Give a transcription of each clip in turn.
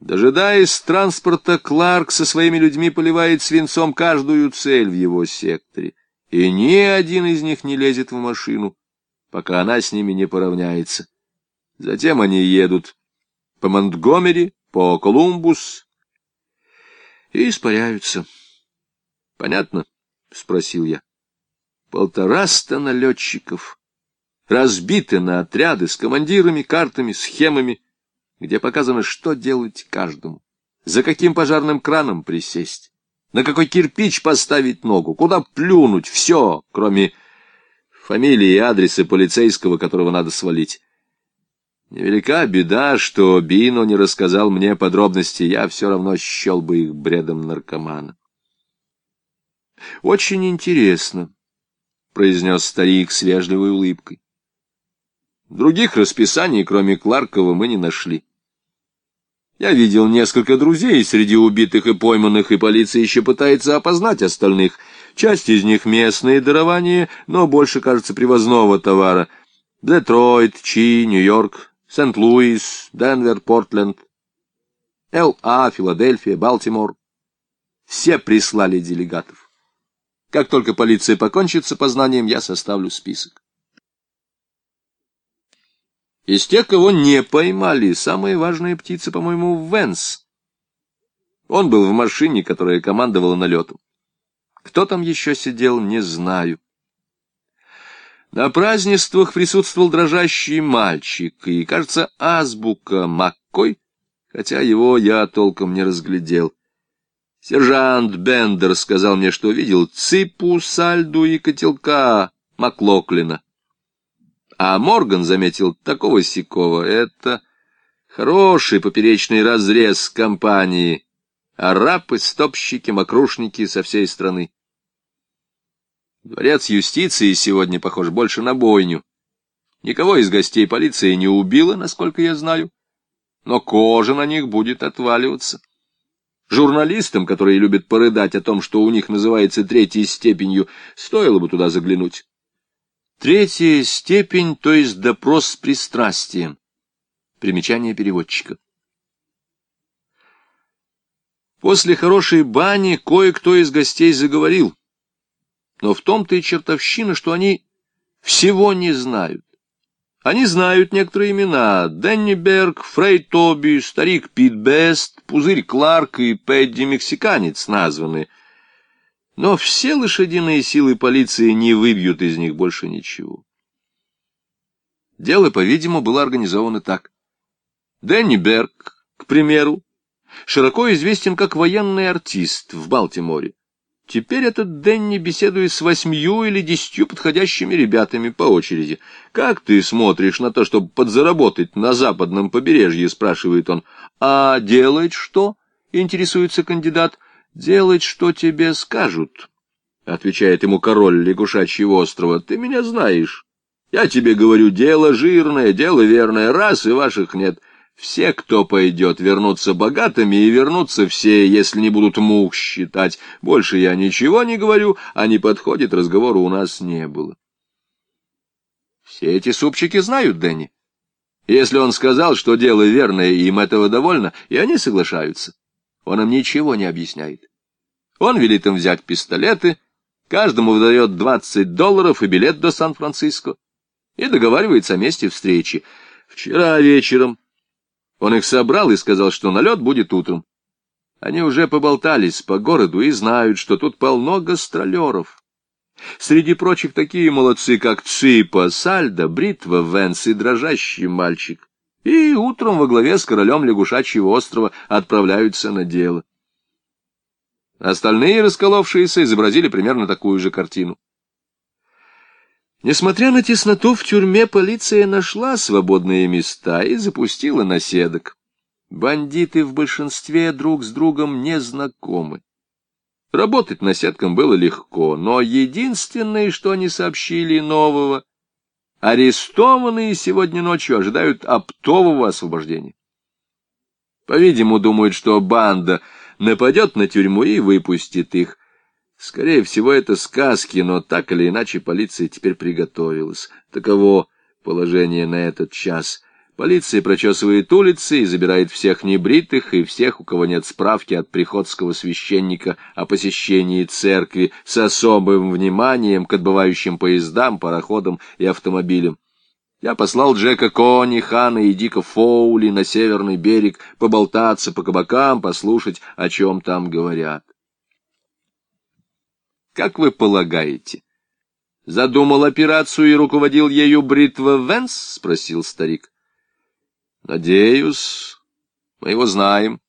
Дожидаясь транспорта, Кларк со своими людьми поливает свинцом каждую цель в его секторе, и ни один из них не лезет в машину, пока она с ними не поравняется. Затем они едут по Монтгомери, по Колумбус и испаряются. — Понятно? — спросил я. — Полтораста налетчиков, разбиты на отряды с командирами, картами, схемами, где показано, что делать каждому, за каким пожарным краном присесть, на какой кирпич поставить ногу, куда плюнуть, все, кроме фамилии и адреса полицейского, которого надо свалить. Невелика беда, что Бино не рассказал мне подробности, я все равно счел бы их бредом наркомана. «Очень интересно», — произнес старик с вежливой улыбкой. Других расписаний, кроме Кларкова, мы не нашли. Я видел несколько друзей среди убитых и пойманных, и полиция еще пытается опознать остальных. Часть из них местные дарования, но больше, кажется, привозного товара. Детройт, Чи, Нью-Йорк, Сент-Луис, Денвер, Портленд, Л.А., Филадельфия, Балтимор. Все прислали делегатов. Как только полиция покончит с опознанием, я составлю список. Из тех, кого не поймали, самая важная птица, по-моему, Венс. Он был в машине, которая командовала налетом. Кто там еще сидел, не знаю. На празднествах присутствовал дрожащий мальчик и, кажется, азбука Маккой, хотя его я толком не разглядел. Сержант Бендер сказал мне, что видел ципу, сальду и котелка Маклоклина. А Морган заметил такого сякого. Это хороший поперечный разрез компании. Арапы, стопщики, мокрушники со всей страны. Дворец юстиции сегодня похож больше на бойню. Никого из гостей полиции не убило, насколько я знаю, но кожа на них будет отваливаться. Журналистам, которые любят порыдать о том, что у них называется третьей степенью, стоило бы туда заглянуть. Третья степень, то есть допрос с пристрастием. Примечание переводчика. После хорошей бани кое-кто из гостей заговорил. Но в том-то и чертовщина, что они всего не знают. Они знают некоторые имена — Дэнни Берг, Фрей Тоби, старик Пит Бест, Пузырь Кларк и Пэдди Мексиканец названы — но все лошадиные силы полиции не выбьют из них больше ничего. Дело, по-видимому, было организовано так. Дэнни Берг, к примеру, широко известен как военный артист в Балтиморе. Теперь этот Дэнни беседует с восьмью или десятью подходящими ребятами по очереди. «Как ты смотришь на то, чтобы подзаработать на западном побережье?» — спрашивает он. «А делать что?» — интересуется кандидат делать, что тебе скажут, — отвечает ему король лягушачьего острова. — Ты меня знаешь. Я тебе говорю, дело жирное, дело верное, раз и ваших нет. Все, кто пойдет, вернутся богатыми, и вернутся все, если не будут мух считать. Больше я ничего не говорю, а не подходит, разговора у нас не было. Все эти супчики знают Дэнни. Если он сказал, что дело верное, им этого довольно, и они соглашаются. Он им ничего не объясняет. Он велит им взять пистолеты, каждому выдает 20 долларов и билет до Сан-Франциско, и договаривается о месте встречи. Вчера вечером он их собрал и сказал, что налет будет утром. Они уже поболтались по городу и знают, что тут полно гастролеров. Среди прочих такие молодцы, как Ципа, Сальдо, Бритва, Венс и дрожащий мальчик и утром во главе с королем лягушачьего острова отправляются на дело. Остальные, расколовшиеся, изобразили примерно такую же картину. Несмотря на тесноту в тюрьме, полиция нашла свободные места и запустила наседок. Бандиты в большинстве друг с другом не знакомы. Работать наседкам было легко, но единственное, что они сообщили нового, Арестованные сегодня ночью ожидают оптового освобождения. По-видимому, думают, что банда нападет на тюрьму и выпустит их. Скорее всего, это сказки, но так или иначе полиция теперь приготовилась. Таково положение на этот час. Полиция прочесывает улицы и забирает всех небритых и всех, у кого нет справки от приходского священника о посещении церкви с особым вниманием к отбывающим поездам, пароходам и автомобилям. Я послал Джека Кони, Хана и Дика Фоули на северный берег поболтаться по кабакам, послушать, о чем там говорят. Как вы полагаете, задумал операцию и руководил ею Бритва Венс? — спросил старик. — Надеюсь, мы его знаем.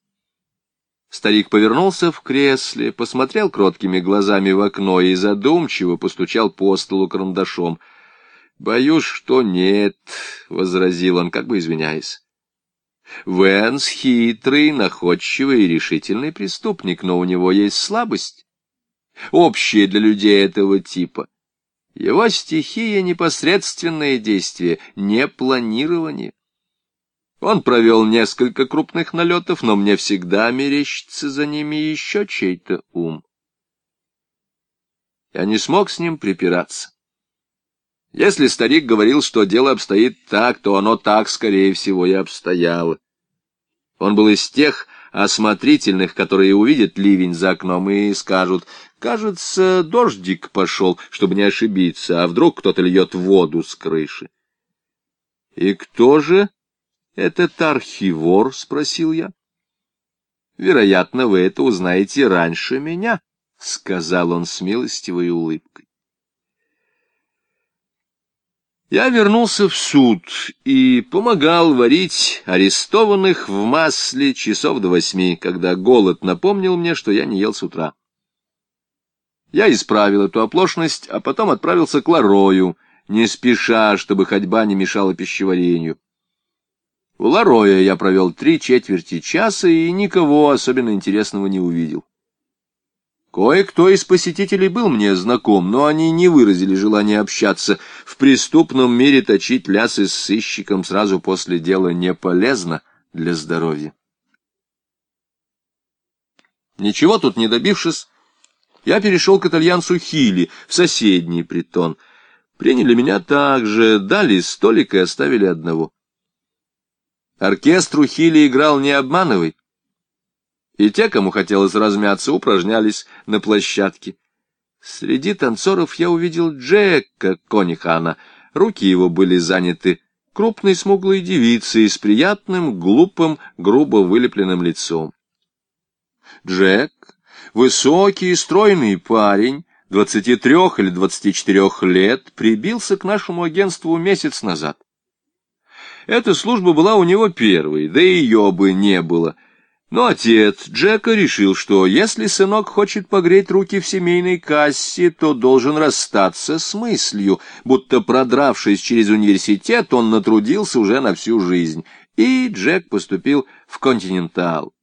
Старик повернулся в кресле, посмотрел кроткими глазами в окно и задумчиво постучал по столу карандашом — «Боюсь, что нет», — возразил он, как бы извиняясь. Венс хитрый, находчивый и решительный преступник, но у него есть слабость, общая для людей этого типа. Его стихия — непосредственное действие, не планирование. Он провел несколько крупных налетов, но мне всегда мерещится за ними еще чей-то ум. Я не смог с ним припираться. Если старик говорил, что дело обстоит так, то оно так, скорее всего, и обстояло. Он был из тех осмотрительных, которые увидят ливень за окном и скажут, «Кажется, дождик пошел, чтобы не ошибиться, а вдруг кто-то льет воду с крыши». «И кто же этот архивор?» — спросил я. «Вероятно, вы это узнаете раньше меня», — сказал он с милостивой улыбкой. Я вернулся в суд и помогал варить арестованных в масле часов до восьми, когда голод напомнил мне, что я не ел с утра. Я исправил эту оплошность, а потом отправился к Ларою, не спеша, чтобы ходьба не мешала пищеварению. У Лароя я провел три четверти часа и никого особенно интересного не увидел. Кое-кто из посетителей был мне знаком, но они не выразили желания общаться. В преступном мире точить лясы с сыщиком сразу после дела не полезно для здоровья. Ничего тут не добившись, я перешел к итальянцу Хили в соседний притон. Приняли меня также, дали столик и оставили одного. Оркестру Хили играл «Не обманывай», и те, кому хотелось размяться, упражнялись на площадке. Среди танцоров я увидел Джека Конихана. Руки его были заняты крупной смуглой девицей с приятным, глупым, грубо вылепленным лицом. Джек, высокий и стройный парень, двадцати трех или двадцати четырех лет, прибился к нашему агентству месяц назад. Эта служба была у него первой, да и ее бы не было — но отец Джека решил, что если сынок хочет погреть руки в семейной кассе, то должен расстаться с мыслью, будто продравшись через университет, он натрудился уже на всю жизнь, и Джек поступил в «Континентал».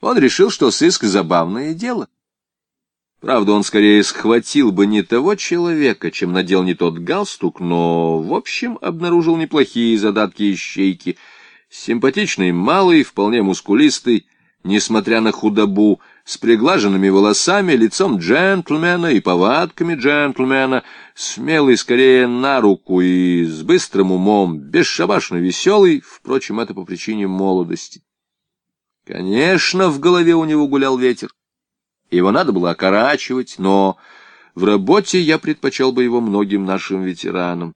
Он решил, что сыск — забавное дело. Правда, он скорее схватил бы не того человека, чем надел не тот галстук, но, в общем, обнаружил неплохие задатки ищейки — Симпатичный, малый, вполне мускулистый, несмотря на худобу, с приглаженными волосами, лицом джентльмена и повадками джентльмена, смелый скорее на руку и с быстрым умом, бесшабашно веселый, впрочем, это по причине молодости. Конечно, в голове у него гулял ветер. Его надо было окорачивать, но в работе я предпочел бы его многим нашим ветеранам.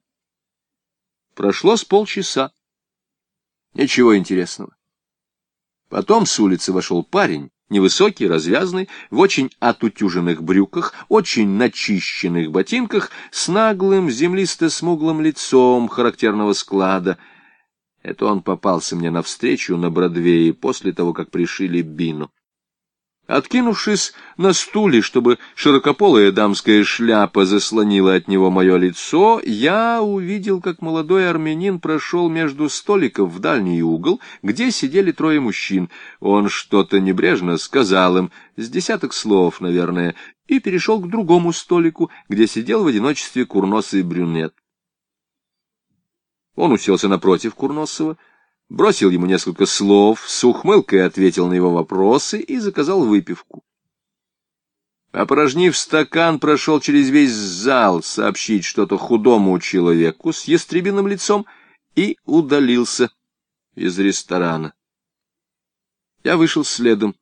Прошло с полчаса. Ничего интересного. Потом с улицы вошел парень, невысокий, развязный, в очень отутюженных брюках, очень начищенных ботинках, с наглым землисто-смуглым лицом характерного склада. Это он попался мне навстречу на Бродвее после того, как пришили Бину. Откинувшись на стуле, чтобы широкополая дамская шляпа заслонила от него мое лицо, я увидел, как молодой армянин прошел между столиков в дальний угол, где сидели трое мужчин. Он что-то небрежно сказал им, с десяток слов, наверное, и перешел к другому столику, где сидел в одиночестве курносый брюнет. Он уселся напротив Курносова, бросил ему несколько слов, с ухмылкой ответил на его вопросы и заказал выпивку. Опорожнив стакан, прошел через весь зал сообщить что-то худому человеку с ястребиным лицом и удалился из ресторана. Я вышел следом